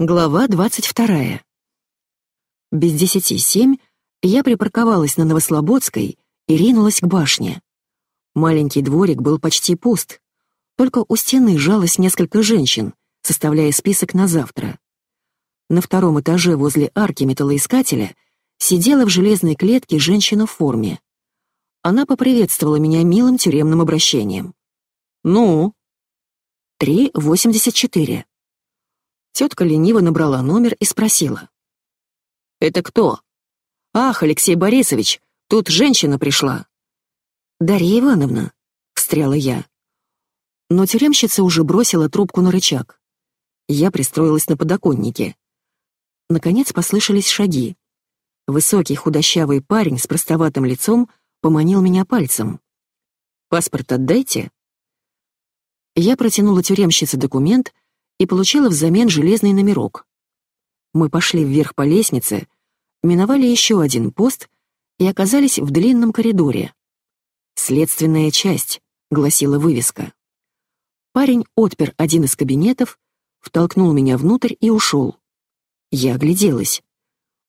Глава 22. Без десяти семь я припарковалась на Новослободской и ринулась к башне. Маленький дворик был почти пуст, только у стены жалось несколько женщин, составляя список на завтра. На втором этаже возле арки металлоискателя сидела в железной клетке женщина в форме. Она поприветствовала меня милым тюремным обращением. «Ну?» «Три восемьдесят четыре». Тетка лениво набрала номер и спросила. «Это кто?» «Ах, Алексей Борисович, тут женщина пришла». «Дарья Ивановна», — встряла я. Но тюремщица уже бросила трубку на рычаг. Я пристроилась на подоконнике. Наконец послышались шаги. Высокий худощавый парень с простоватым лицом поманил меня пальцем. «Паспорт отдайте». Я протянула тюремщице документ и получила взамен железный номерок. Мы пошли вверх по лестнице, миновали еще один пост и оказались в длинном коридоре. «Следственная часть», — гласила вывеска. Парень отпер один из кабинетов, втолкнул меня внутрь и ушел. Я огляделась.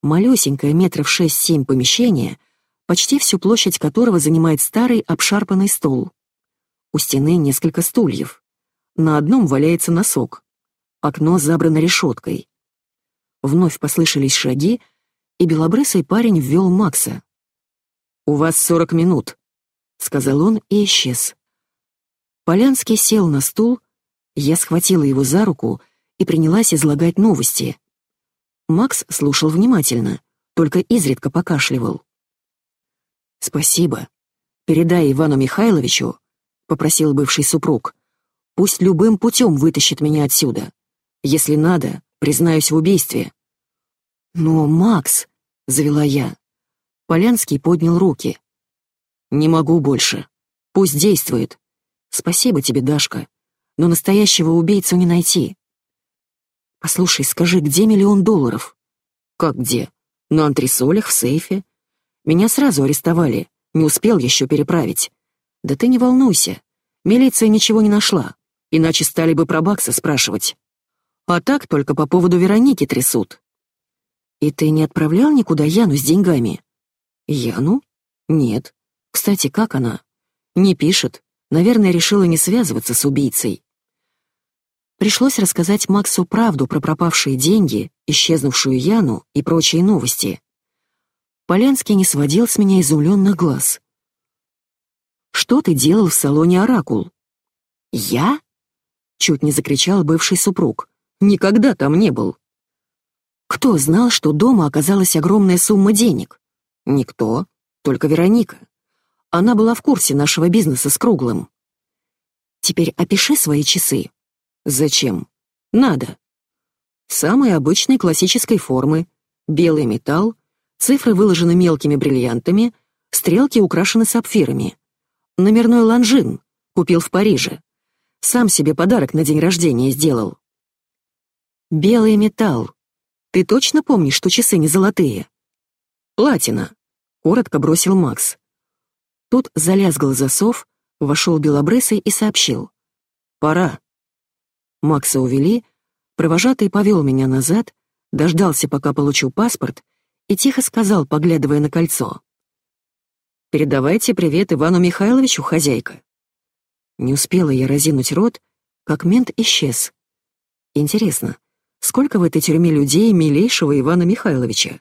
Малюсенькое метров шесть-семь помещение, почти всю площадь которого занимает старый обшарпанный стол. У стены несколько стульев. На одном валяется носок. Окно забрано решеткой. Вновь послышались шаги, и белобрысый парень ввел Макса. «У вас сорок минут», — сказал он и исчез. Полянский сел на стул, я схватила его за руку и принялась излагать новости. Макс слушал внимательно, только изредка покашливал. «Спасибо. Передай Ивану Михайловичу», — попросил бывший супруг, «пусть любым путем вытащит меня отсюда. Если надо, признаюсь в убийстве». «Но, Макс», — завела я. Полянский поднял руки. «Не могу больше. Пусть действует. Спасибо тебе, Дашка, но настоящего убийцу не найти». «Послушай, скажи, где миллион долларов?» «Как где? На антресолях, в сейфе. Меня сразу арестовали, не успел еще переправить. Да ты не волнуйся, милиция ничего не нашла, иначе стали бы про Бакса спрашивать». А так только по поводу Вероники трясут. И ты не отправлял никуда Яну с деньгами? Яну? Нет. Кстати, как она? Не пишет. Наверное, решила не связываться с убийцей. Пришлось рассказать Максу правду про пропавшие деньги, исчезнувшую Яну и прочие новости. Полянский не сводил с меня изумленных глаз. «Что ты делал в салоне «Оракул»?» «Я?» — чуть не закричал бывший супруг. Никогда там не был. Кто знал, что дома оказалась огромная сумма денег? Никто, только Вероника. Она была в курсе нашего бизнеса с Круглым. Теперь опиши свои часы. Зачем? Надо. Самой обычной классической формы. Белый металл, цифры выложены мелкими бриллиантами, стрелки украшены сапфирами. Номерной Longines, купил в Париже. Сам себе подарок на день рождения сделал. Белый металл. Ты точно помнишь, что часы не золотые? Платина, коротко бросил Макс. Тут залязгал засов, вошел белобрысый и сообщил. Пора. Макса увели, провожатый повел меня назад, дождался, пока получу паспорт, и тихо сказал, поглядывая на кольцо. «Передавайте привет Ивану Михайловичу, хозяйка». Не успела я разинуть рот, как мент исчез. Интересно, Сколько в этой тюрьме людей милейшего Ивана Михайловича?